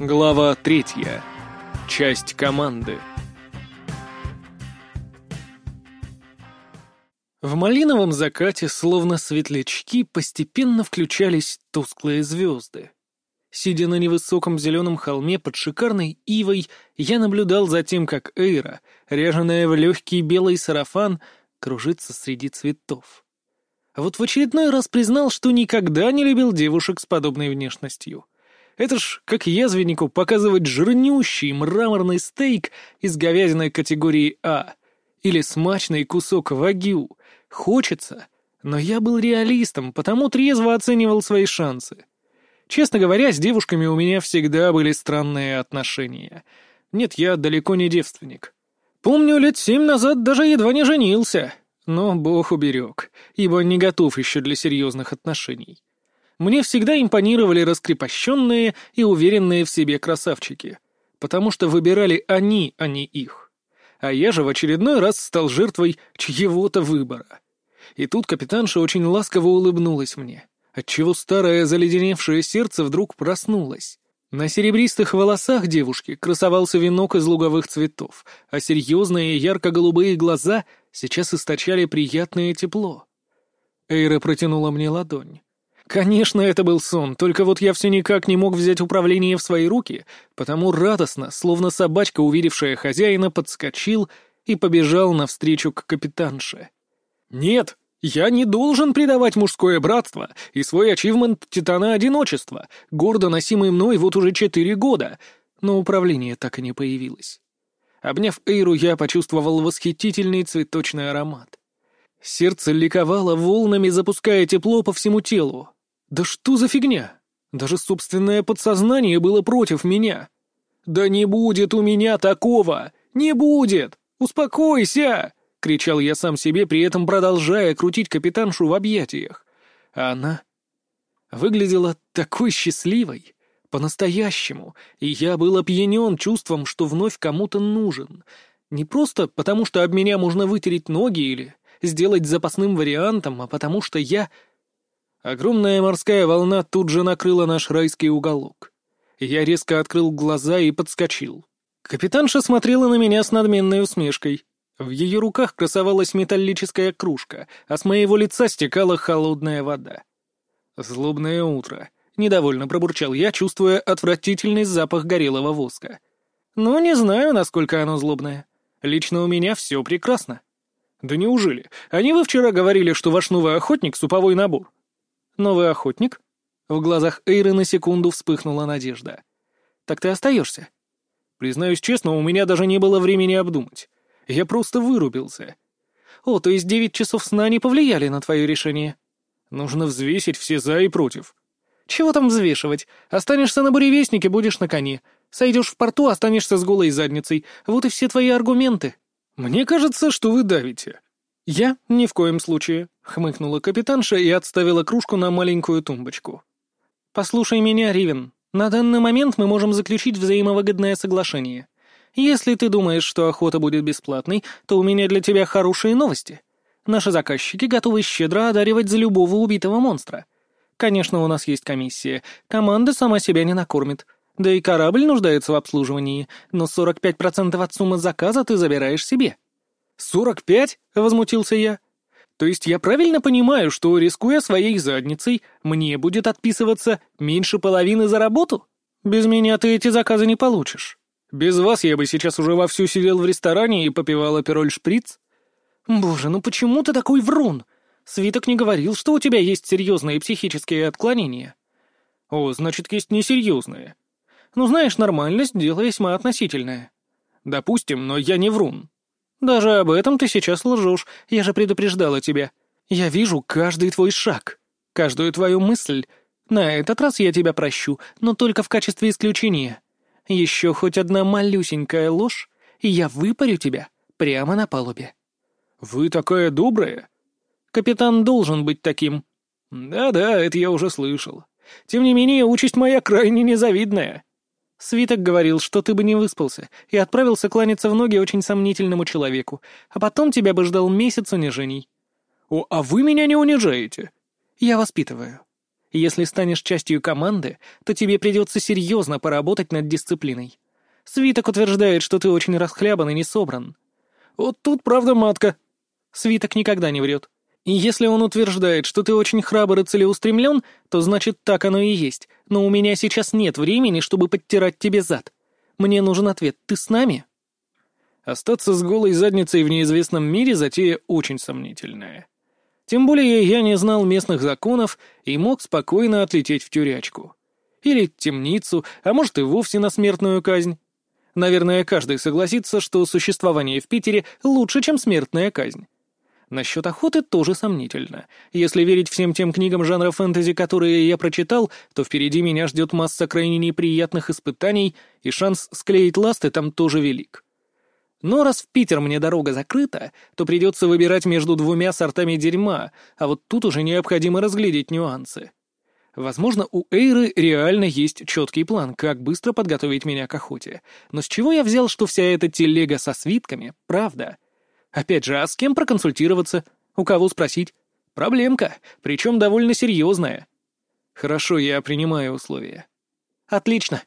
Глава третья. Часть команды. В малиновом закате, словно светлячки, постепенно включались тусклые звезды. Сидя на невысоком зеленом холме под шикарной ивой, я наблюдал за тем, как Эйра, ряженая в легкий белый сарафан, кружится среди цветов. А вот в очередной раз признал, что никогда не любил девушек с подобной внешностью — это ж как язвеннику показывать жирнющий мраморный стейк из говядины категории А или смачный кусок вагю. Хочется, но я был реалистом, потому трезво оценивал свои шансы. Честно говоря, с девушками у меня всегда были странные отношения. Нет, я далеко не девственник. Помню, лет семь назад даже едва не женился, но бог уберег, ибо не готов еще для серьезных отношений. Мне всегда импонировали раскрепощенные и уверенные в себе красавчики, потому что выбирали они, а не их. А я же в очередной раз стал жертвой чьего-то выбора. И тут капитанша очень ласково улыбнулась мне, отчего старое заледеневшее сердце вдруг проснулось. На серебристых волосах девушки красовался венок из луговых цветов, а серьезные ярко-голубые глаза сейчас источали приятное тепло. Эйра протянула мне ладонь. Конечно, это был сон, только вот я все никак не мог взять управление в свои руки, потому радостно, словно собачка, увидевшая хозяина, подскочил и побежал навстречу к капитанше. «Нет, я не должен предавать мужское братство и свой ачивмент Титана Одиночества, гордо носимый мной вот уже четыре года, но управление так и не появилось. Обняв Эйру, я почувствовал восхитительный цветочный аромат. Сердце ликовало волнами, запуская тепло по всему телу. Да что за фигня? Даже собственное подсознание было против меня. Да не будет у меня такого! Не будет! Успокойся! кричал я сам себе, при этом продолжая крутить капитаншу в объятиях. А она выглядела такой счастливой, по-настоящему, и я был опьянен чувством, что вновь кому-то нужен. Не просто потому, что об меня можно вытереть ноги или сделать запасным вариантом, а потому что я Огромная морская волна тут же накрыла наш райский уголок. Я резко открыл глаза и подскочил. Капитанша смотрела на меня с надменной усмешкой. В ее руках красовалась металлическая кружка, а с моего лица стекала холодная вода. «Злобное утро», — недовольно пробурчал я, чувствуя отвратительный запах горелого воска. «Ну, не знаю, насколько оно злобное. Лично у меня все прекрасно». «Да неужели? Они вы вчера говорили, что ваш новый охотник — суповой набор?» Новый охотник?» В глазах Эйры на секунду вспыхнула надежда. «Так ты остаешься?» «Признаюсь честно, у меня даже не было времени обдумать. Я просто вырубился». «О, то есть девять часов сна не повлияли на твое решение?» «Нужно взвесить все за и против». «Чего там взвешивать? Останешься на буревестнике, будешь на коне. Сойдешь в порту, останешься с голой задницей. Вот и все твои аргументы». «Мне кажется, что вы давите». «Я? Ни в коем случае», — хмыкнула капитанша и отставила кружку на маленькую тумбочку. «Послушай меня, Ривен. На данный момент мы можем заключить взаимовыгодное соглашение. Если ты думаешь, что охота будет бесплатной, то у меня для тебя хорошие новости. Наши заказчики готовы щедро одаривать за любого убитого монстра. Конечно, у нас есть комиссия. Команда сама себя не накормит. Да и корабль нуждается в обслуживании, но 45% от суммы заказа ты забираешь себе». «Сорок пять?» — возмутился я. «То есть я правильно понимаю, что, рискуя своей задницей, мне будет отписываться меньше половины за работу? Без меня ты эти заказы не получишь. Без вас я бы сейчас уже вовсю сидел в ресторане и попивал апероль-шприц. Боже, ну почему ты такой врун? Свиток не говорил, что у тебя есть серьезные психические отклонения. О, значит, есть несерьезные. Ну, знаешь, нормальность — дело весьма относительное. Допустим, но я не врун. «Даже об этом ты сейчас лжешь, я же предупреждала тебя. Я вижу каждый твой шаг, каждую твою мысль. На этот раз я тебя прощу, но только в качестве исключения. Еще хоть одна малюсенькая ложь, и я выпарю тебя прямо на палубе». «Вы такая добрая?» «Капитан должен быть таким». «Да-да, это я уже слышал. Тем не менее, участь моя крайне незавидная». Свиток говорил, что ты бы не выспался, и отправился кланяться в ноги очень сомнительному человеку, а потом тебя бы ждал месяц унижений. О, а вы меня не унижаете. Я воспитываю. Если станешь частью команды, то тебе придется серьезно поработать над дисциплиной. Свиток утверждает, что ты очень расхлябан и не собран. Вот тут правда матка. Свиток никогда не врет. И если он утверждает, что ты очень храбр и целеустремлен, то значит так оно и есть. Но у меня сейчас нет времени, чтобы подтирать тебе зад. Мне нужен ответ. Ты с нами? Остаться с голой задницей в неизвестном мире затея очень сомнительная. Тем более я не знал местных законов и мог спокойно отлететь в тюрячку. Или темницу, а может и вовсе на смертную казнь. Наверное, каждый согласится, что существование в Питере лучше, чем смертная казнь. Насчет охоты тоже сомнительно. Если верить всем тем книгам жанра фэнтези, которые я прочитал, то впереди меня ждет масса крайне неприятных испытаний, и шанс склеить ласты там тоже велик. Но раз в Питер мне дорога закрыта, то придется выбирать между двумя сортами дерьма, а вот тут уже необходимо разглядеть нюансы. Возможно, у Эйры реально есть четкий план, как быстро подготовить меня к охоте. Но с чего я взял, что вся эта телега со свитками — правда? Опять же, а с кем проконсультироваться? У кого спросить? Проблемка, причем довольно серьезная. Хорошо, я принимаю условия. Отлично.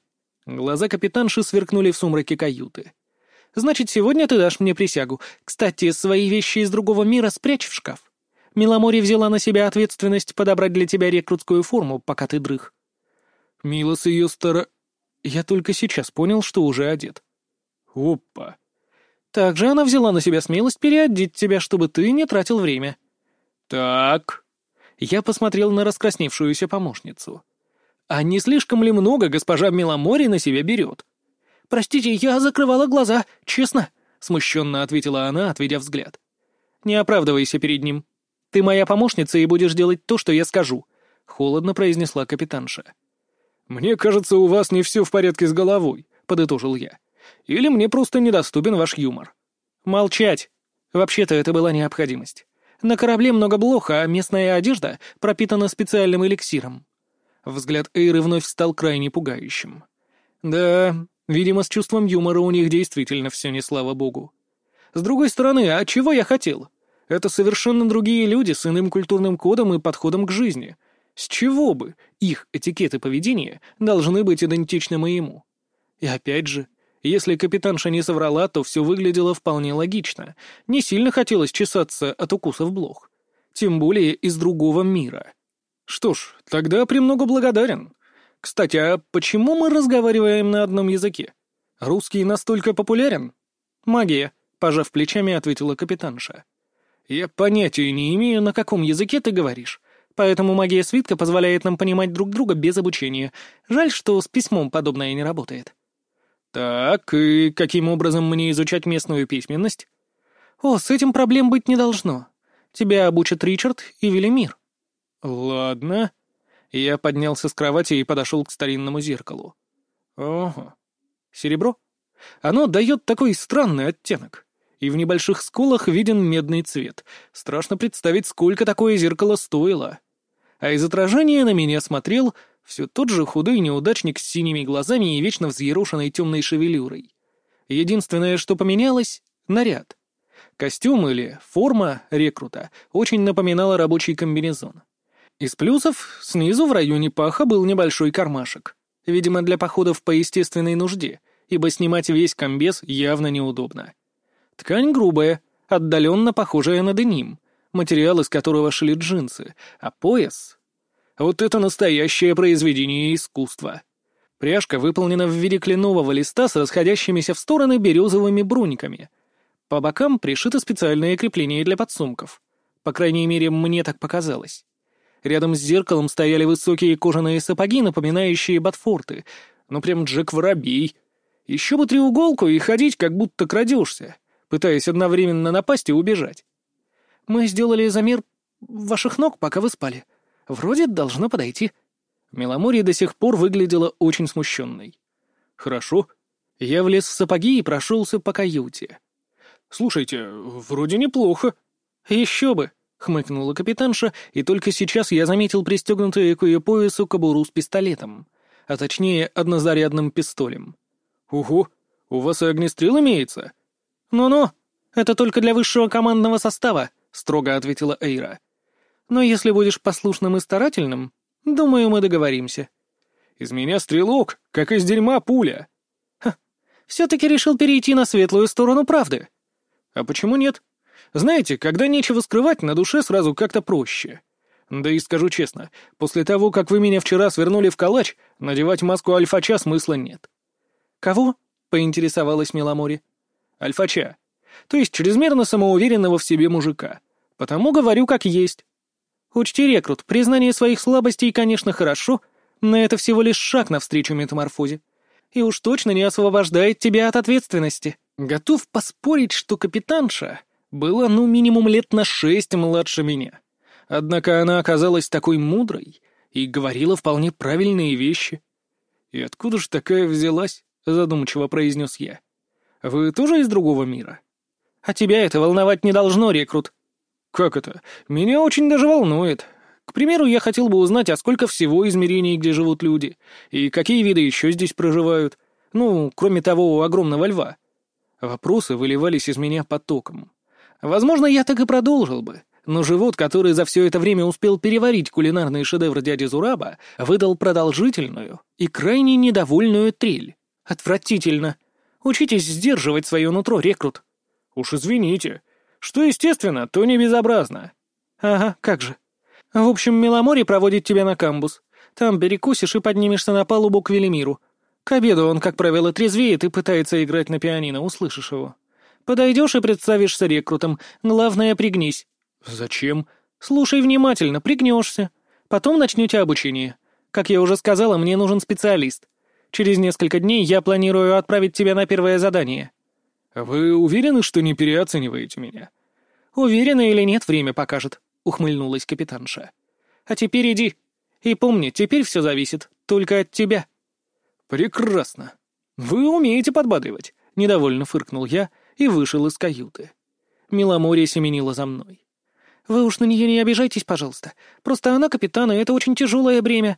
Глаза капитанши сверкнули в сумраке каюты. Значит, сегодня ты дашь мне присягу. Кстати, свои вещи из другого мира спрячь в шкаф. Миломори взяла на себя ответственность подобрать для тебя рекрутскую форму, пока ты дрых. Мила с ее стара... Я только сейчас понял, что уже одет. Опа. Также она взяла на себя смелость переодеть тебя, чтобы ты не тратил время. Так. Я посмотрел на раскрасневшуюся помощницу. А не слишком ли много госпожа Миломори на себя берет? Простите, я закрывала глаза, честно, смущенно ответила она, отведя взгляд. Не оправдывайся перед ним. «Ты моя помощница и будешь делать то, что я скажу», — холодно произнесла капитанша. «Мне кажется, у вас не все в порядке с головой», — подытожил я. «Или мне просто недоступен ваш юмор». «Молчать! Вообще-то это была необходимость. На корабле много блоха, а местная одежда пропитана специальным эликсиром». Взгляд Эйры вновь стал крайне пугающим. «Да, видимо, с чувством юмора у них действительно все не слава богу. С другой стороны, а чего я хотел? Это совершенно другие люди с иным культурным кодом и подходом к жизни. С чего бы их этикеты поведения должны быть идентичны моему? И опять же, если капитанша не соврала, то все выглядело вполне логично. Не сильно хотелось чесаться от укусов блох. Тем более из другого мира. Что ж, тогда премного благодарен. Кстати, а почему мы разговариваем на одном языке? Русский настолько популярен? Магия, пожав плечами, ответила капитанша. Я понятия не имею, на каком языке ты говоришь. Поэтому магия свитка позволяет нам понимать друг друга без обучения. Жаль, что с письмом подобное не работает. Так, и каким образом мне изучать местную письменность? О, с этим проблем быть не должно. Тебя обучат Ричард и Велимир. Ладно. Я поднялся с кровати и подошел к старинному зеркалу. Ого. Серебро? Оно дает такой странный оттенок и в небольших сколах виден медный цвет. Страшно представить, сколько такое зеркало стоило. А из отражения на меня смотрел все тот же худой неудачник с синими глазами и вечно взъерошенной темной шевелюрой. Единственное, что поменялось — наряд. Костюм или форма рекрута очень напоминала рабочий комбинезон. Из плюсов снизу в районе паха был небольшой кармашек. Видимо, для походов по естественной нужде, ибо снимать весь комбез явно неудобно. Ткань грубая, отдаленно похожая на деним, материал из которого шли джинсы, а пояс... Вот это настоящее произведение искусства. Пряжка выполнена в виде кленового листа с расходящимися в стороны березовыми бруниками. По бокам пришито специальное крепление для подсумков. По крайней мере, мне так показалось. Рядом с зеркалом стояли высокие кожаные сапоги, напоминающие ботфорты. Ну прям Джек Воробей. Еще бы треуголку и ходить, как будто крадешься пытаясь одновременно напасть и убежать. «Мы сделали замер ваших ног, пока вы спали. Вроде должно подойти». Меломорья до сих пор выглядела очень смущенной. «Хорошо». Я влез в сапоги и прошелся по каюте. «Слушайте, вроде неплохо». «Еще бы», — хмыкнула капитанша, и только сейчас я заметил пристегнутую к ее поясу кобуру с пистолетом, а точнее однозарядным пистолем. «Ого, у вас и огнестрел имеется?» «Ну-ну, это только для высшего командного состава», — строго ответила Эйра. «Но если будешь послушным и старательным, Думаю, мы договоримся. Из меня стрелок, как из дерьма пуля. Ха, все-таки решил перейти на светлую сторону правды. А почему нет? Знаете, когда нечего скрывать, на душе сразу как-то проще. Да и скажу честно, после того, как вы меня вчера свернули в калач, надевать маску альфача смысла нет. «Кого?» — поинтересовалась Меломори. «Альфача. То есть чрезмерно самоуверенного в себе мужика. Потому говорю как есть». «Учти, рекрут, признание своих слабостей, конечно, хорошо, но это всего лишь шаг навстречу метаморфозе. И уж точно не освобождает тебя от ответственности. Готов поспорить, что капитанша была ну минимум лет на шесть младше меня. Однако она оказалась такой мудрой и говорила вполне правильные вещи. «И откуда ж такая взялась?» — задумчиво произнес я. «Вы тоже из другого мира?» «А тебя это волновать не должно, рекрут». «Как это? Меня очень даже волнует. К примеру, я хотел бы узнать, а сколько всего измерений, где живут люди, и какие виды еще здесь проживают. Ну, кроме того огромного льва». Вопросы выливались из меня потоком. Возможно, я так и продолжил бы, но живот, который за все это время успел переварить кулинарный шедевр дяди Зураба, выдал продолжительную и крайне недовольную трель. Отвратительно. Учитесь сдерживать свое нутро, рекрут. Уж извините. Что естественно, то не безобразно. Ага, как же. В общем, Меломори проводит тебя на камбус. Там перекусишь и поднимешься на палубу к Велимиру. К обеду он, как правило, трезвеет и пытается играть на пианино, услышишь его. Подойдешь и представишься рекрутом. Главное, пригнись. «Зачем?» «Слушай внимательно, пригнешься. Потом начнете обучение. Как я уже сказала, мне нужен специалист. Через несколько дней я планирую отправить тебя на первое задание». «Вы уверены, что не переоцениваете меня?» «Уверена или нет, время покажет», — ухмыльнулась капитанша. «А теперь иди. И помни, теперь все зависит только от тебя». «Прекрасно. Вы умеете подбадривать», — недовольно фыркнул я и вышел из каюты. Миломорье семенила за мной. «Вы уж на нее не обижайтесь, пожалуйста. Просто она капитан, и это очень тяжелое бремя».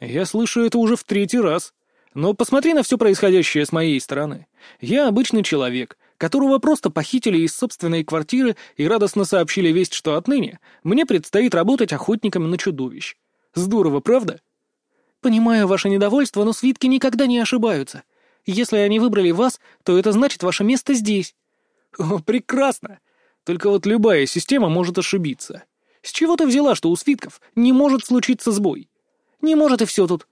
«Я слышу это уже в третий раз. Но посмотри на все происходящее с моей стороны. Я обычный человек, которого просто похитили из собственной квартиры и радостно сообщили весть, что отныне мне предстоит работать охотником на чудовищ. Здорово, правда?» «Понимаю ваше недовольство, но свитки никогда не ошибаются. Если они выбрали вас, то это значит ваше место здесь». «О, прекрасно! Только вот любая система может ошибиться. С чего ты взяла, что у свитков не может случиться сбой? Не может и все тут.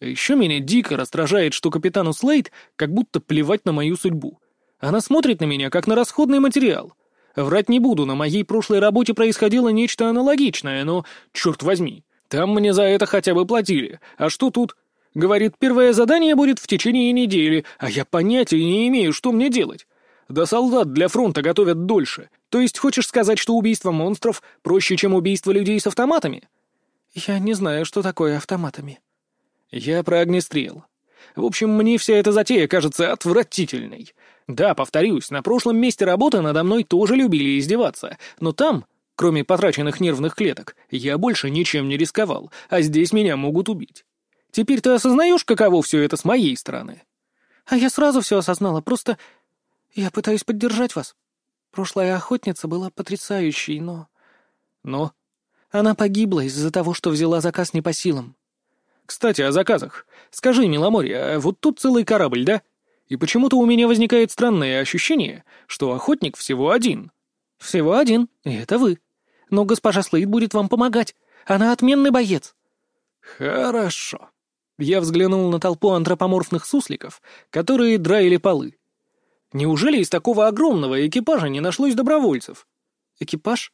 Еще меня дико раздражает, что капитану Слейд как будто плевать на мою судьбу. Она смотрит на меня, как на расходный материал. Врать не буду, на моей прошлой работе происходило нечто аналогичное, но, черт возьми, там мне за это хотя бы платили. А что тут? Говорит, первое задание будет в течение недели, а я понятия не имею, что мне делать. Да солдат для фронта готовят дольше. То есть хочешь сказать, что убийство монстров проще, чем убийство людей с автоматами? Я не знаю, что такое автоматами. Я про огнестрел. В общем, мне вся эта затея кажется отвратительной. Да, повторюсь, на прошлом месте работы надо мной тоже любили издеваться, но там, кроме потраченных нервных клеток, я больше ничем не рисковал, а здесь меня могут убить. Теперь ты осознаешь, каково все это с моей стороны? А я сразу все осознала, просто «Я пытаюсь поддержать вас. Прошлая охотница была потрясающей, но...» «Но?» «Она погибла из-за того, что взяла заказ не по силам». «Кстати, о заказах. Скажи, Миломорье, а вот тут целый корабль, да? И почему-то у меня возникает странное ощущение, что охотник всего один». «Всего один, и это вы. Но госпожа Слейд будет вам помогать. Она отменный боец». «Хорошо». Я взглянул на толпу антропоморфных сусликов, которые драили полы. Неужели из такого огромного экипажа не нашлось добровольцев? Экипаж?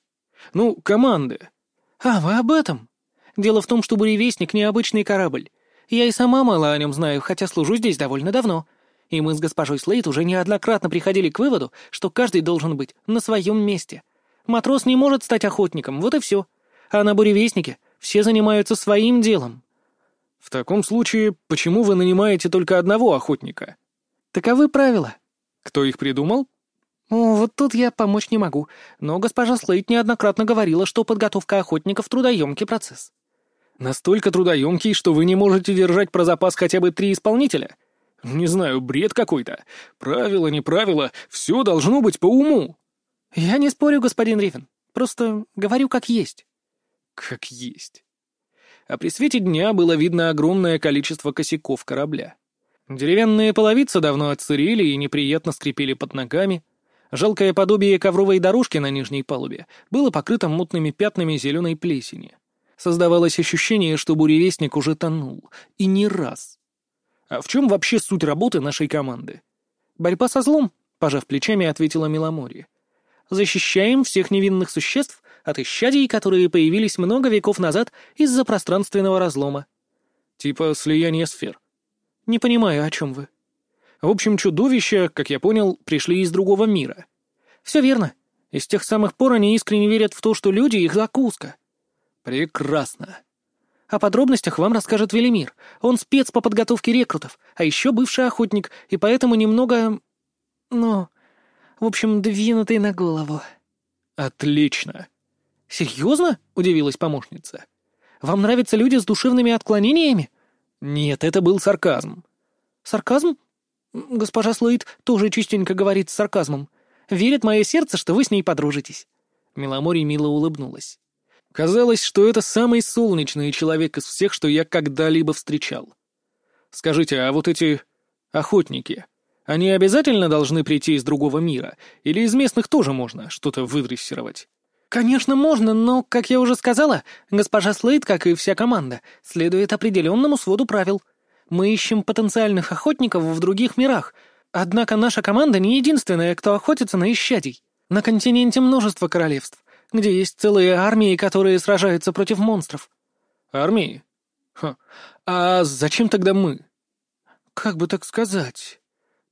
Ну, команды. А, вы об этом? Дело в том, что буревестник — необычный корабль. Я и сама мало о нем знаю, хотя служу здесь довольно давно. И мы с госпожой Слейт уже неоднократно приходили к выводу, что каждый должен быть на своем месте. Матрос не может стать охотником, вот и все. А на буревестнике все занимаются своим делом. В таком случае, почему вы нанимаете только одного охотника? Таковы правила. Кто их придумал? О, вот тут я помочь не могу, но госпожа Слейт неоднократно говорила, что подготовка охотников — трудоемкий процесс. Настолько трудоемкий, что вы не можете держать про запас хотя бы три исполнителя? Не знаю, бред какой-то. Правило, не правило, все должно быть по уму. Я не спорю, господин Ривен, просто говорю как есть. Как есть. а при свете дня было видно огромное количество косяков корабля. Деревянные половицы давно отсырели и неприятно скрипели под ногами. Жалкое подобие ковровой дорожки на нижней палубе было покрыто мутными пятнами зеленой плесени. Создавалось ощущение, что буревестник уже тонул. И не раз. А в чем вообще суть работы нашей команды? Борьба со злом, пожав плечами, ответила Миломорье. Защищаем всех невинных существ от исчадий, которые появились много веков назад из-за пространственного разлома. Типа слияния сфер. Не понимаю, о чем вы. В общем, чудовища, как я понял, пришли из другого мира. Все верно. И с тех самых пор они искренне верят в то, что люди — их закуска. Прекрасно. О подробностях вам расскажет Велимир. Он спец по подготовке рекрутов, а еще бывший охотник, и поэтому немного... Ну, в общем, двинутый на голову. Отлично. Серьезно? — удивилась помощница. Вам нравятся люди с душевными отклонениями? Нет, это был сарказм. Сарказм? Госпожа Слоид тоже частенько говорит с сарказмом. Верит мое сердце, что вы с ней подружитесь. Миломорье мило улыбнулась. Казалось, что это самый солнечный человек из всех, что я когда-либо встречал. Скажите, а вот эти охотники, они обязательно должны прийти из другого мира? Или из местных тоже можно что-то выдрессировать? «Конечно, можно, но, как я уже сказала, госпожа Слейд, как и вся команда, следует определенному своду правил. Мы ищем потенциальных охотников в других мирах, однако наша команда не единственная, кто охотится на исчадий. На континенте множество королевств, где есть целые армии, которые сражаются против монстров». «Армии? Ха. А зачем тогда мы?» «Как бы так сказать?»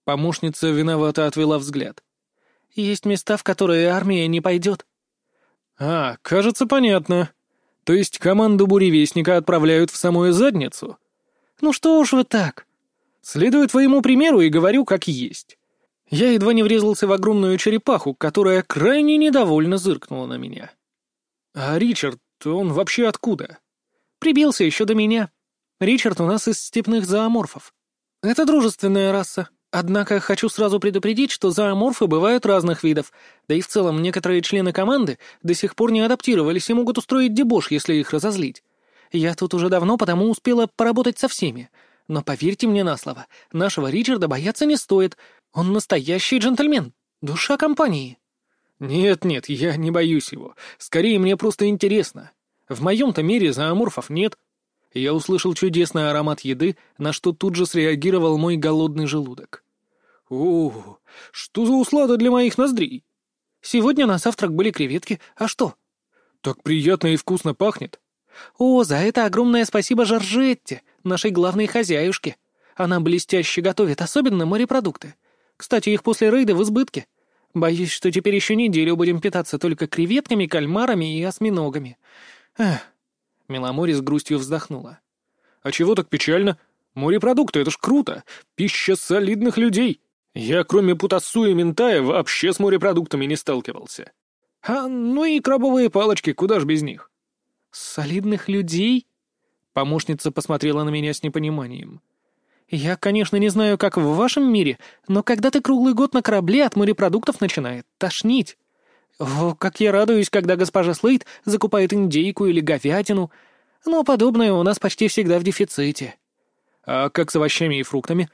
Помощница виновато отвела взгляд. «Есть места, в которые армия не пойдет». «А, кажется, понятно. То есть команду буревестника отправляют в самую задницу?» «Ну что уж вы так?» «Следую твоему примеру и говорю, как есть. Я едва не врезался в огромную черепаху, которая крайне недовольно зыркнула на меня. А Ричард, он вообще откуда?» «Прибился еще до меня. Ричард у нас из степных зооморфов. Это дружественная раса. Однако хочу сразу предупредить, что зооморфы бывают разных видов, да и в целом некоторые члены команды до сих пор не адаптировались и могут устроить дебош, если их разозлить. Я тут уже давно потому успела поработать со всеми. Но поверьте мне на слово, нашего Ричарда бояться не стоит. Он настоящий джентльмен, душа компании. Нет-нет, я не боюсь его. Скорее, мне просто интересно. В моем-то мире зооморфов нет. Я услышал чудесный аромат еды, на что тут же среагировал мой голодный желудок. «О, что за услада для моих ноздрей?» «Сегодня на завтрак были креветки, а что?» «Так приятно и вкусно пахнет». «О, за это огромное спасибо Жоржетте, нашей главной хозяюшке. Она блестяще готовит, особенно морепродукты. Кстати, их после рейда в избытке. Боюсь, что теперь еще неделю будем питаться только креветками, кальмарами и осьминогами. Эх, Меломори с грустью вздохнула. «А чего так печально? Морепродукты — это ж круто! Пища солидных людей! Я, кроме Путасу и Ментая, вообще с морепродуктами не сталкивался. А, ну и крабовые палочки, куда ж без них?» «Солидных людей?» Помощница посмотрела на меня с непониманием. «Я, конечно, не знаю, как в вашем мире, но когда ты круглый год на корабле, от морепродуктов начинает тошнить. О, как я радуюсь, когда госпожа Слейд закупает индейку или говядину. Но подобное у нас почти всегда в дефиците. А как с овощами и фруктами?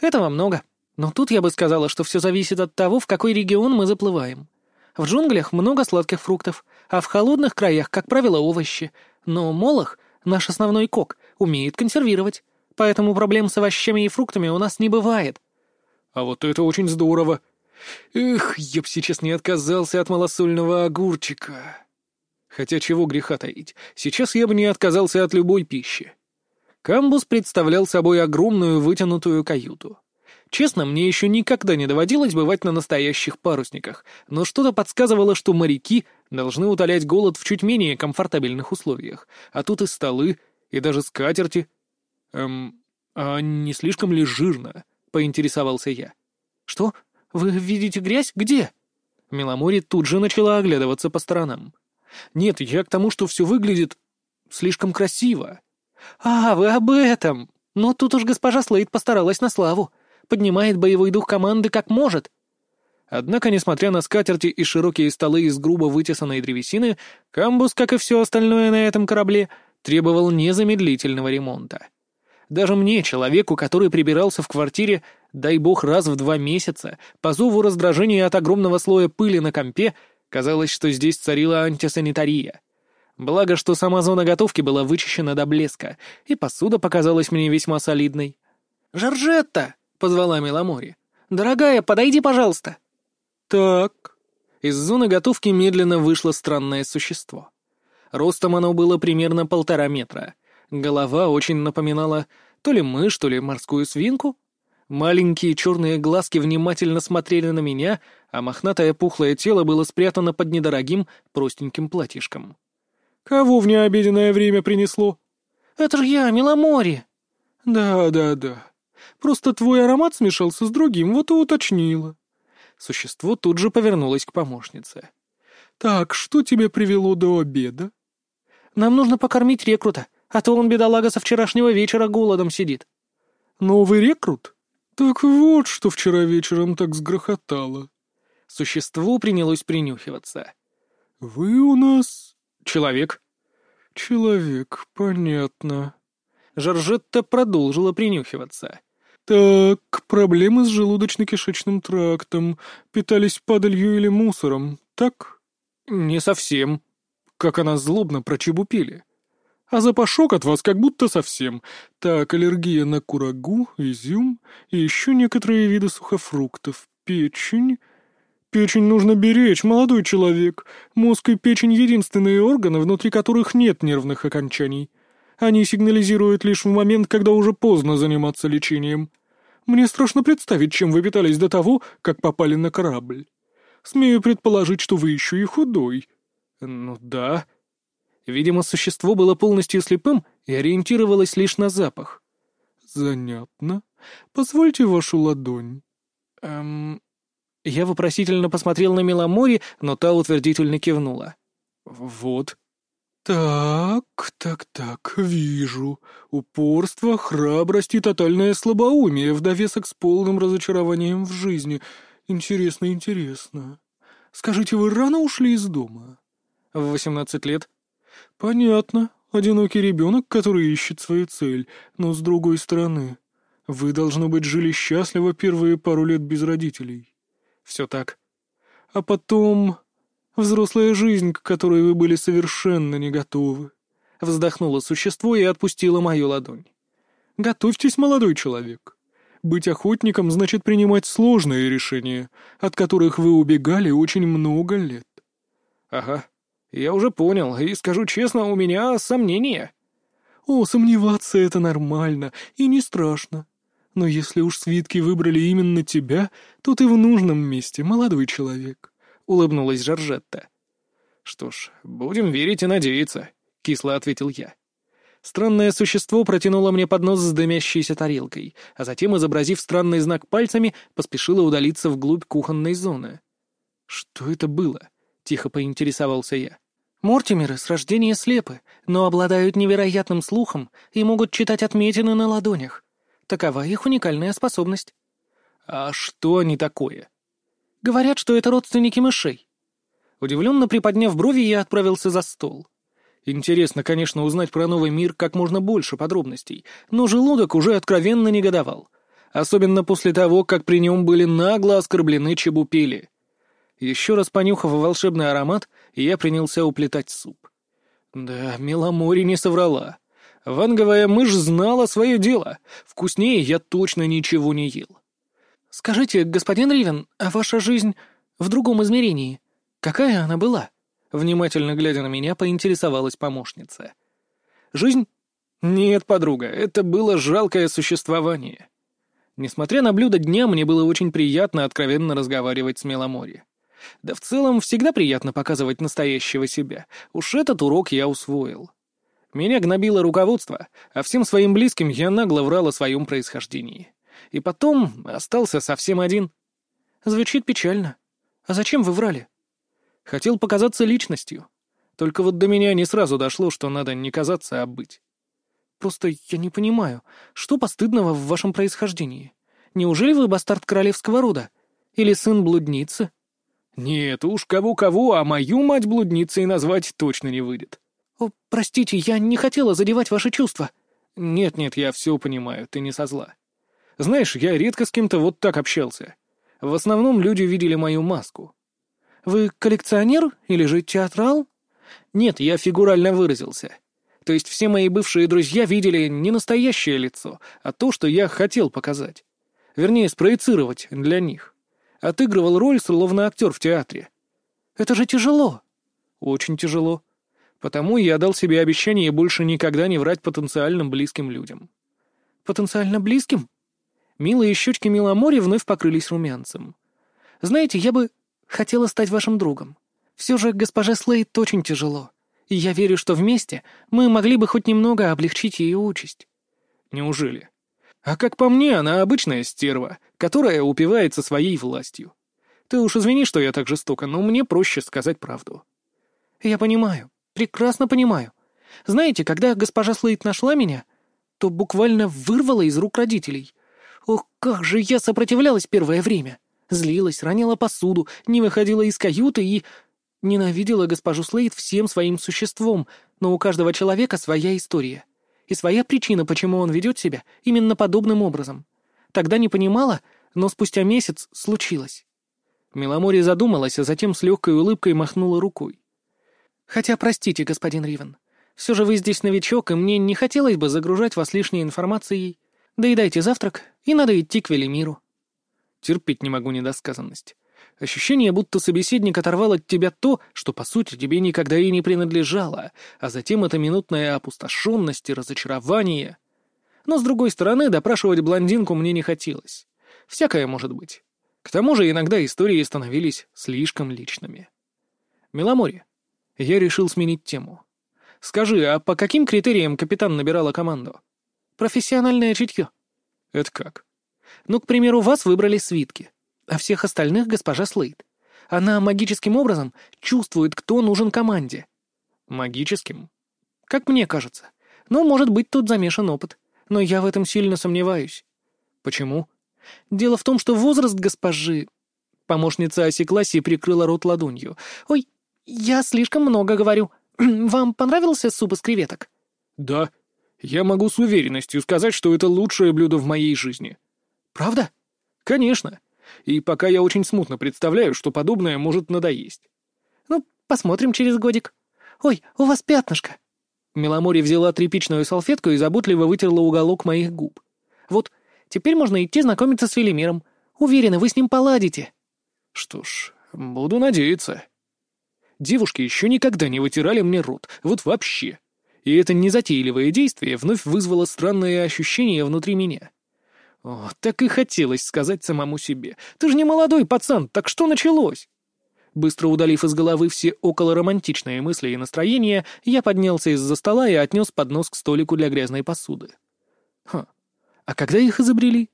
Этого много. Но тут я бы сказала, что все зависит от того, в какой регион мы заплываем. В джунглях много сладких фруктов, а в холодных краях, как правило, овощи. Но Молох, наш основной кок, умеет консервировать. Поэтому проблем с овощами и фруктами у нас не бывает. А вот это очень здорово. Эх, я б сейчас не отказался от малосольного огурчика. Хотя чего греха таить, сейчас я бы не отказался от любой пищи. Камбус представлял собой огромную вытянутую каюту. Честно, мне еще никогда не доводилось бывать на настоящих парусниках, но что-то подсказывало, что моряки должны утолять голод в чуть менее комфортабельных условиях, а тут и столы, и даже скатерти. Эм, а не слишком ли жирно? — поинтересовался я. «Что? «Вы видите грязь? Где?» Меломори тут же начала оглядываться по сторонам. «Нет, я к тому, что все выглядит слишком красиво». «А, вы об этом! Но тут уж госпожа Слейд постаралась на славу. Поднимает боевой дух команды как может». Однако, несмотря на скатерти и широкие столы из грубо вытесанной древесины, камбус, как и все остальное на этом корабле, требовал незамедлительного ремонта. Даже мне, человеку, который прибирался в квартире, дай бог, раз в два месяца, по зову раздражения от огромного слоя пыли на компе, казалось, что здесь царила антисанитария. Благо, что сама зона готовки была вычищена до блеска, и посуда показалась мне весьма солидной. «Жоржетта!» — позвала Меломори. «Дорогая, подойди, пожалуйста». «Так». Из зоны готовки медленно вышло странное существо. Ростом оно было примерно полтора метра. Голова очень напоминала то ли мышь, то ли морскую свинку. Маленькие черные глазки внимательно смотрели на меня, а мохнатое пухлое тело было спрятано под недорогим простеньким платьишком. «Кого в необеденное время принесло?» «Это же я, Миломори!» «Да, да, да. Просто твой аромат смешался с другим, вот и уточнила». Существо тут же повернулось к помощнице. «Так, что тебя привело до обеда?» «Нам нужно покормить рекрута, а то он, бедолага, со вчерашнего вечера голодом сидит». «Новый рекрут? Так вот, что вчера вечером так сгрохотало». Существо принялось принюхиваться. «Вы у нас «Человек». «Человек, понятно». Жоржетта продолжила принюхиваться. «Так, проблемы с желудочно-кишечным трактом. Питались падалью или мусором, так?» «Не совсем. Как она злобно прочебупили». «А запашок от вас как будто совсем. Так, аллергия на курагу, изюм и еще некоторые виды сухофруктов, печень...» Печень нужно беречь, молодой человек. Мозг и печень — единственные органы, внутри которых нет нервных окончаний. Они сигнализируют лишь в момент, когда уже поздно заниматься лечением. Мне страшно представить, чем вы питались до того, как попали на корабль. Смею предположить, что вы еще и худой. Ну да. Видимо, существо было полностью слепым и ориентировалось лишь на запах. Занятно. Позвольте вашу ладонь. Эм, я вопросительно посмотрел на Меломори, но та утвердительно кивнула. «Вот». «Так, так, так, вижу. Упорство, храбрость и тотальное слабоумие в довесок с полным разочарованием в жизни. Интересно, интересно. Скажите, вы рано ушли из дома?» «В восемнадцать лет». «Понятно. Одинокий ребенок, который ищет свою цель. Но с другой стороны, вы, должно быть, жили счастливо первые пару лет без родителей». Все так. А потом... Взрослая жизнь, к которой вы были совершенно не готовы. Вздохнуло существо и отпустило мою ладонь. Готовьтесь, молодой человек. Быть охотником значит принимать сложные решения, от которых вы убегали очень много лет. Ага, я уже понял, и скажу честно, у меня сомнения. О, сомневаться — это нормально и не страшно. Но если уж свитки выбрали именно тебя, то ты в нужном месте, молодой человек», — улыбнулась Жоржетта. «Что ж, будем верить и надеяться», — кисло ответил я. Странное существо протянуло мне поднос с дымящейся тарелкой, а затем, изобразив странный знак пальцами, поспешило удалиться вглубь кухонной зоны. «Что это было?» — тихо поинтересовался я. «Мортимеры с рождения слепы, но обладают невероятным слухом и могут читать отметины на ладонях. Такова их уникальная способность. А что они такое? Говорят, что это родственники мышей. Удивленно приподняв брови, я отправился за стол. Интересно, конечно, узнать про новый мир как можно больше подробностей, но желудок уже откровенно негодовал. Особенно после того, как при нем были нагло оскорблены чебупели. Еще раз понюхав волшебный аромат, я принялся уплетать суп. Да, Меломори не соврала. Ванговая мышь знала свое дело. Вкуснее я точно ничего не ел. «Скажите, господин Ривен, а ваша жизнь в другом измерении? Какая она была?» Внимательно глядя на меня, поинтересовалась помощница. «Жизнь? Нет, подруга, это было жалкое существование. Несмотря на блюдо дня, мне было очень приятно откровенно разговаривать с Меломори. Да в целом всегда приятно показывать настоящего себя. Уж этот урок я усвоил. Меня гнобило руководство, а всем своим близким я нагло врал о своем происхождении. И потом остался совсем один. Звучит печально. А зачем вы врали? Хотел показаться личностью. Только вот до меня не сразу дошло, что надо не казаться, а быть. Просто я не понимаю, что постыдного в вашем происхождении? Неужели вы бастард королевского рода? Или сын блудницы? Нет уж, кого-кого, а мою мать блудницей назвать точно не выйдет. «О, простите, я не хотела задевать ваши чувства». «Нет-нет, я все понимаю, ты не со зла. Знаешь, я редко с кем-то вот так общался. В основном люди видели мою маску». «Вы коллекционер или же театрал?» «Нет, я фигурально выразился. То есть все мои бывшие друзья видели не настоящее лицо, а то, что я хотел показать. Вернее, спроецировать для них. Отыгрывал роль, словно актер в театре. Это же тяжело. Очень тяжело. Потому я дал себе обещание больше никогда не врать потенциальным близким людям. Потенциально близким? Милые щечки Миломори вновь покрылись румянцем. Знаете, я бы хотела стать вашим другом. Все же госпоже Слейд очень тяжело. И я верю, что вместе мы могли бы хоть немного облегчить ее участь. Неужели? А как по мне, она обычная стерва, которая упивается своей властью. Ты уж извини, что я так жестоко, но мне проще сказать правду. Я понимаю, прекрасно понимаю. Знаете, когда госпожа Слейд нашла меня, то буквально вырвала из рук родителей. Ох, как же я сопротивлялась первое время. Злилась, роняла посуду, не выходила из каюты и... Ненавидела госпожу Слейд всем своим существом, но у каждого человека своя история. И своя причина, почему он ведет себя именно подобным образом. Тогда не понимала, но спустя месяц случилось. Миломори задумалась, а затем с легкой улыбкой махнула рукой. «Хотя, простите, господин Ривен, все же вы здесь новичок, и мне не хотелось бы загружать вас лишней информацией. Доедайте завтрак, и надо идти к Велимиру». Терпеть не могу недосказанность. Ощущение, будто собеседник оторвал от тебя то, что, по сути, тебе никогда и не принадлежало, а затем это минутная опустошенность и разочарование. Но, с другой стороны, допрашивать блондинку мне не хотелось. Всякое может быть. К тому же иногда истории становились слишком личными. Меломори, я решил сменить тему. Скажи, а по каким критериям капитан набирала команду? Профессиональное чутье. Это как? Ну, к примеру, вас выбрали свитки, а всех остальных госпожа Слейд. Она магическим образом чувствует, кто нужен команде. Магическим? Как мне кажется. Но, может быть, тут замешан опыт. Но я в этом сильно сомневаюсь. Почему? Дело в том, что возраст госпожи...» Помощница осеклась и прикрыла рот ладонью. «Ой, я слишком много говорю. Вам понравился суп из креветок?» «Да. Я могу с уверенностью сказать, что это лучшее блюдо в моей жизни». «Правда?» «Конечно. И пока я очень смутно представляю, что подобное может надоесть». «Ну, посмотрим через годик. Ой, у вас пятнышко». Меломори взяла тряпичную салфетку и заботливо вытерла уголок моих губ. «Вот Теперь можно идти знакомиться с Велимиром. Уверена, вы с ним поладите». «Что ж, буду надеяться». Девушки еще никогда не вытирали мне рот, вот вообще. И это незатейливое действие вновь вызвало странное ощущение внутри меня. О, так и хотелось сказать самому себе. «Ты же не молодой пацан, так что началось?» Быстро удалив из головы все околоромантичные мысли и настроения, я поднялся из-за стола и отнес поднос к столику для грязной посуды. Ха, а когда их изобрели?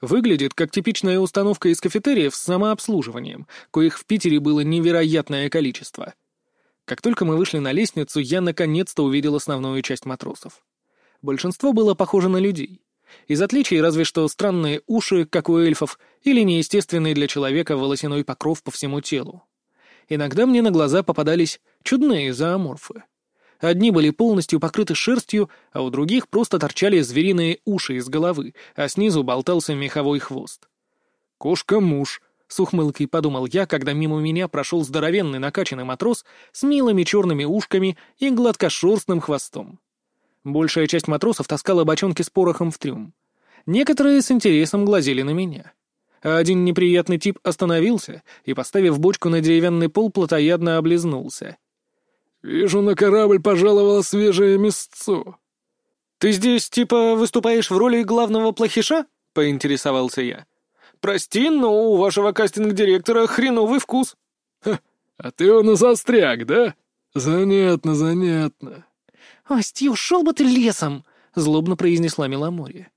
Выглядит как типичная установка из кафетериев с самообслуживанием, коих в Питере было невероятное количество. Как только мы вышли на лестницу, я наконец-то увидел основную часть матросов. Большинство было похоже на людей. Из отличий разве что странные уши, как у эльфов, или неестественный для человека волосяной покров по всему телу. Иногда мне на глаза попадались чудные зооморфы. Одни были полностью покрыты шерстью, а у других просто торчали звериные уши из головы, а снизу болтался меховой хвост. «Кошка-муж», — с ухмылкой подумал я, когда мимо меня прошел здоровенный накачанный матрос с милыми черными ушками и гладкошерстным хвостом. Большая часть матросов таскала бочонки с порохом в трюм. Некоторые с интересом глазели на меня. А один неприятный тип остановился и, поставив бочку на деревянный пол, плотоядно облизнулся — «Вижу, на корабль пожаловало свежее мясцо». «Ты здесь, типа, выступаешь в роли главного плохиша?» — поинтересовался я. «Прости, но у вашего кастинг-директора хреновый вкус». «Ха, а ты он и застряг, да? Занятно, занятно». «Асти, ушел бы ты лесом!» — злобно произнесла Меломорья.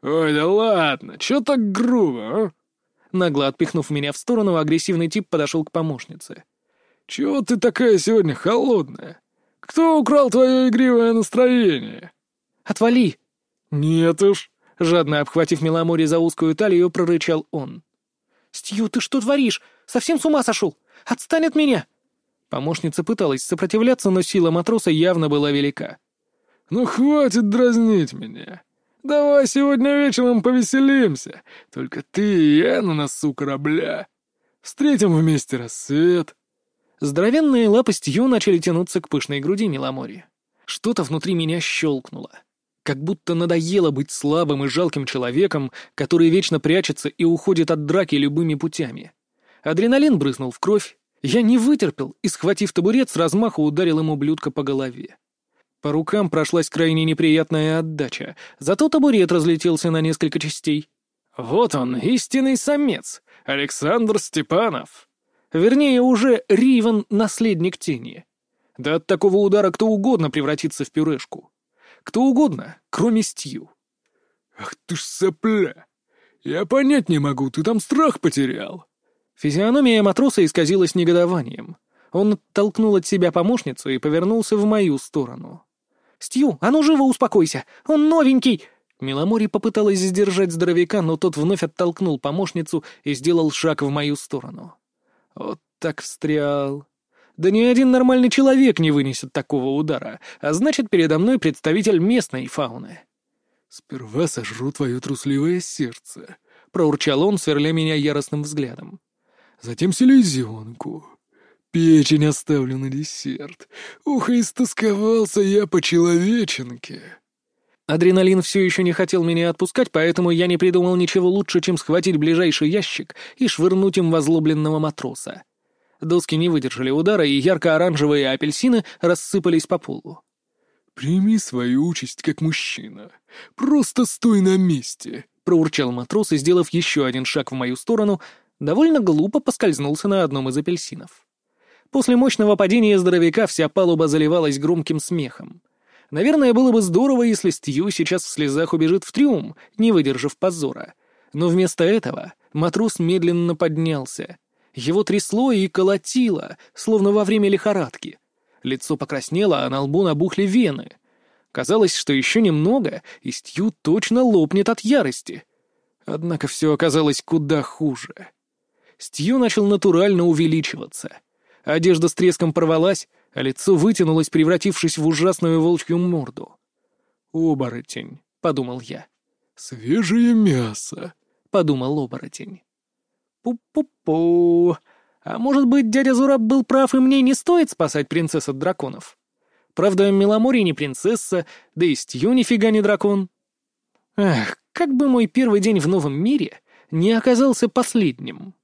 «Ой, да ладно, чё так грубо, а?» Нагло отпихнув меня в сторону, агрессивный тип подошел к помощнице. «Чего ты такая сегодня холодная? Кто украл твое игривое настроение?» «Отвали!» «Нет уж», — жадно обхватив Меломори за узкую талию, прорычал он. «Стью, ты что творишь? Совсем с ума сошел? Отстань от меня!» Помощница пыталась сопротивляться, но сила матроса явно была велика. «Ну хватит дразнить меня. Давай сегодня вечером повеселимся. Только ты и я на носу корабля. Встретим вместе рассвет». Здоровенные лапы Стью начали тянуться к пышной груди Миломори. Что-то внутри меня щелкнуло. Как будто надоело быть слабым и жалким человеком, который вечно прячется и уходит от драки любыми путями. Адреналин брызнул в кровь. Я не вытерпел и, схватив табурет, с размаху ударил ему блюдко по голове. По рукам прошлась крайне неприятная отдача, зато табурет разлетелся на несколько частей. «Вот он, истинный самец, Александр Степанов!» Вернее, уже Ривен — наследник тени. Да от такого удара кто угодно превратится в пюрешку. Кто угодно, кроме Стью. «Ах ты ж сопля! Я понять не могу, ты там страх потерял!» Физиономия матроса исказилась негодованием. Он оттолкнул от себя помощницу и повернулся в мою сторону. «Стью, а ну живо успокойся! Он новенький!» Миломори попыталась сдержать здоровяка, но тот вновь оттолкнул помощницу и сделал шаг в мою сторону. Вот так встрял. Да ни один нормальный человек не вынесет такого удара, а значит, передо мной представитель местной фауны. «Сперва сожру твое трусливое сердце», — проурчал он, сверля меня яростным взглядом. «Затем селезенку. Печень оставлю на десерт. Ух, истосковался я по человеченке». Адреналин все еще не хотел меня отпускать, поэтому я не придумал ничего лучше, чем схватить ближайший ящик и швырнуть им возлюбленного матроса. Доски не выдержали удара, и ярко-оранжевые апельсины рассыпались по полу. «Прими свою участь как мужчина. Просто стой на месте», — проурчал матрос и, сделав еще один шаг в мою сторону, довольно глупо поскользнулся на одном из апельсинов. После мощного падения здоровяка вся палуба заливалась громким смехом. Наверное, было бы здорово, если Стью сейчас в слезах убежит в трюм, не выдержав позора. Но вместо этого матрос медленно поднялся. Его трясло и колотило, словно во время лихорадки. Лицо покраснело, а на лбу набухли вены. Казалось, что еще немного, и Стью точно лопнет от ярости. Однако все оказалось куда хуже. Стью начал натурально увеличиваться. Одежда с треском порвалась, а лицо вытянулось, превратившись в ужасную волчью морду. «Оборотень», — подумал я. «Свежее мясо», — подумал оборотень. «Пу-пу-пу. А может быть, дядя Зураб был прав, и мне не стоит спасать принцесс от драконов? Правда, Меломори не принцесса, да и Стью нифига не дракон. Эх, как бы мой первый день в новом мире не оказался последним».